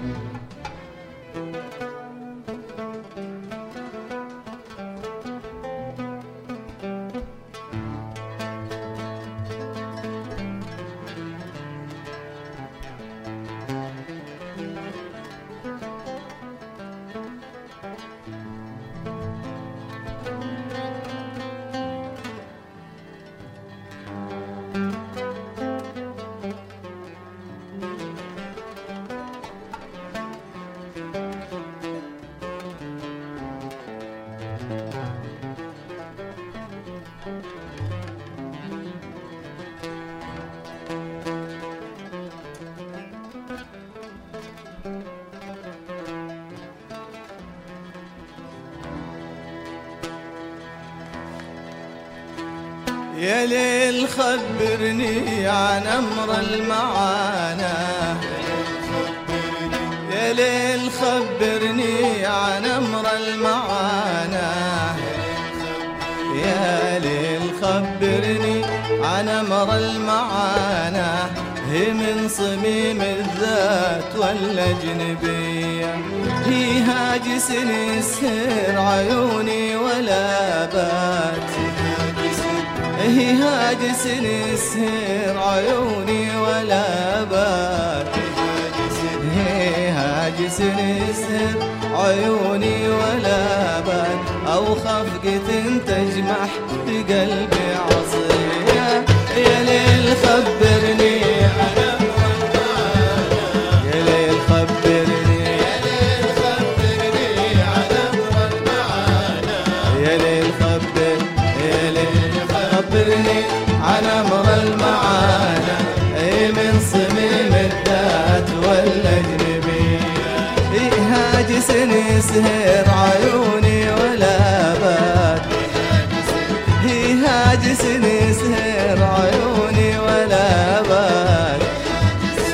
Mm-hmm. يا ليل خبرني عن أمر المعاناة. يا ليل خبرني عن أمر المعاناة. يا ليل خبرني عن أمر المعاناة. هي من صميم الذات والأجنبية. هي هاجس يسهر عيوني ولا بات هي هاجس يسهر عيوني ولا هي هاجس يسهر عيوني ولا بات أو خفقة تجمح بقلبي عصية يا ليل خبرني خبرني عن أمر المعاني. اي من صميم الذات والاجنبيه إي هاجس يسهر عيوني ولا بات هي هاجس يسهر عيوني ولا بات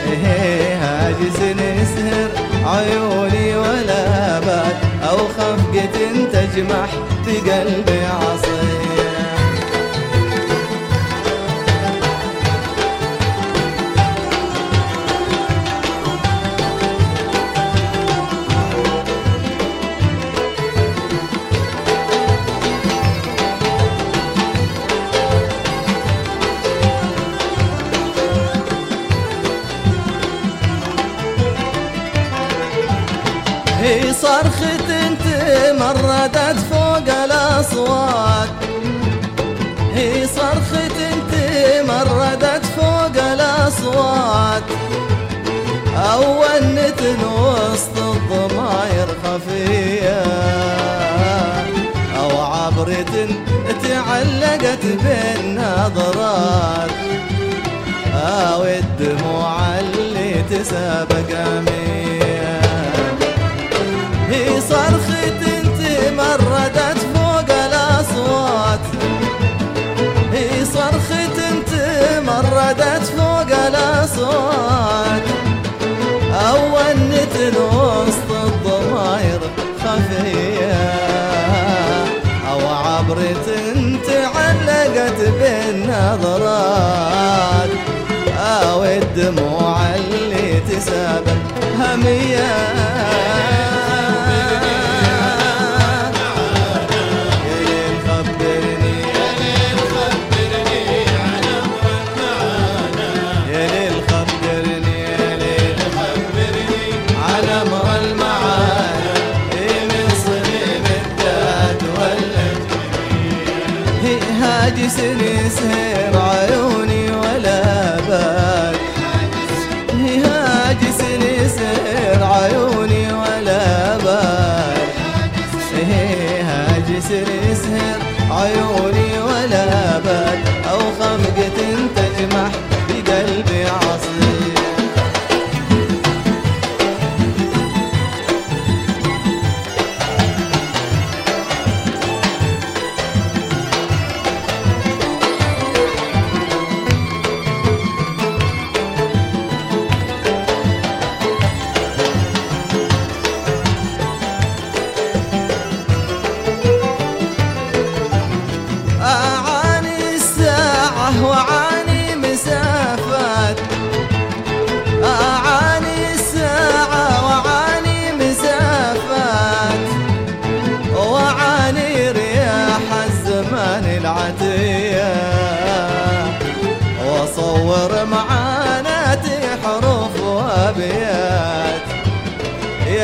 هي هاجس يسهر عيوني ولا بات أو خفقة تجمح بقلبي عصيه هي صرخة تمردت فوق الأصوات هي صرخة تمردت فوق الأصوات أونت وسط الضماير خفية. أو عبرة تعلقت بالنظرات. أو الدموع اللي تسابق أمية صرخة تمردت فوق الأصوات. هي صرخة تمردت فوق الأصوات. أونت وسط الضماير خفية. أو عبرة تعلقت بالنظرات. أو الدموع اللي تسابق همية هي هاجس يسهر عيوني ولا بال. عيوني ولا بال. عيوني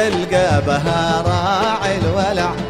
يلقى بها راعي الولع.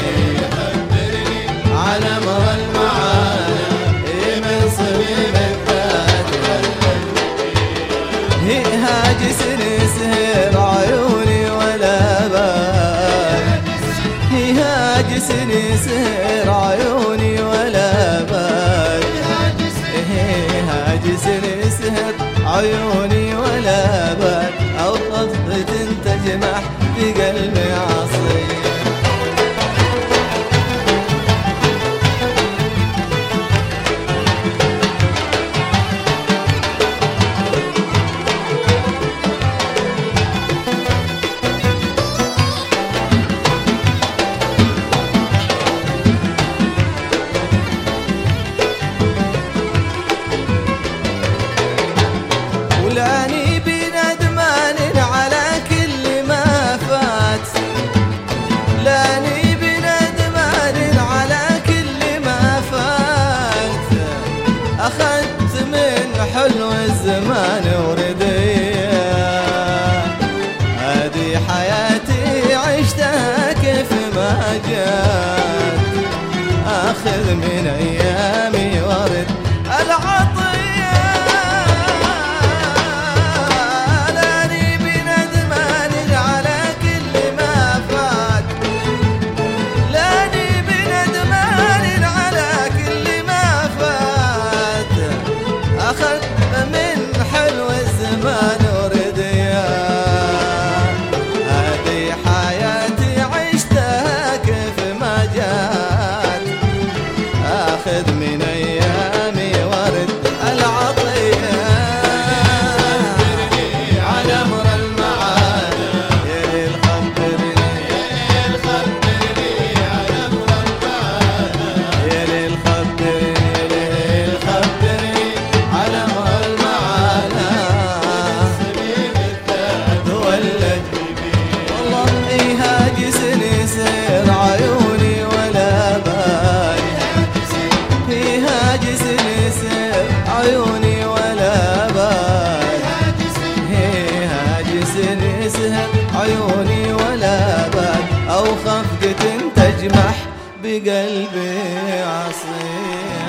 حسن سير عيوني ولا بال. إيه، هاجس سهر عيوني ولا بال. أو انت تجمح في قلبي عصير أخذت من حلو الزمان وردية هذه حياتي عشتها كيف ما جات أخذ من أيام بقلبي عصير.